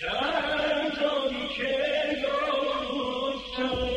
شهری که یافتم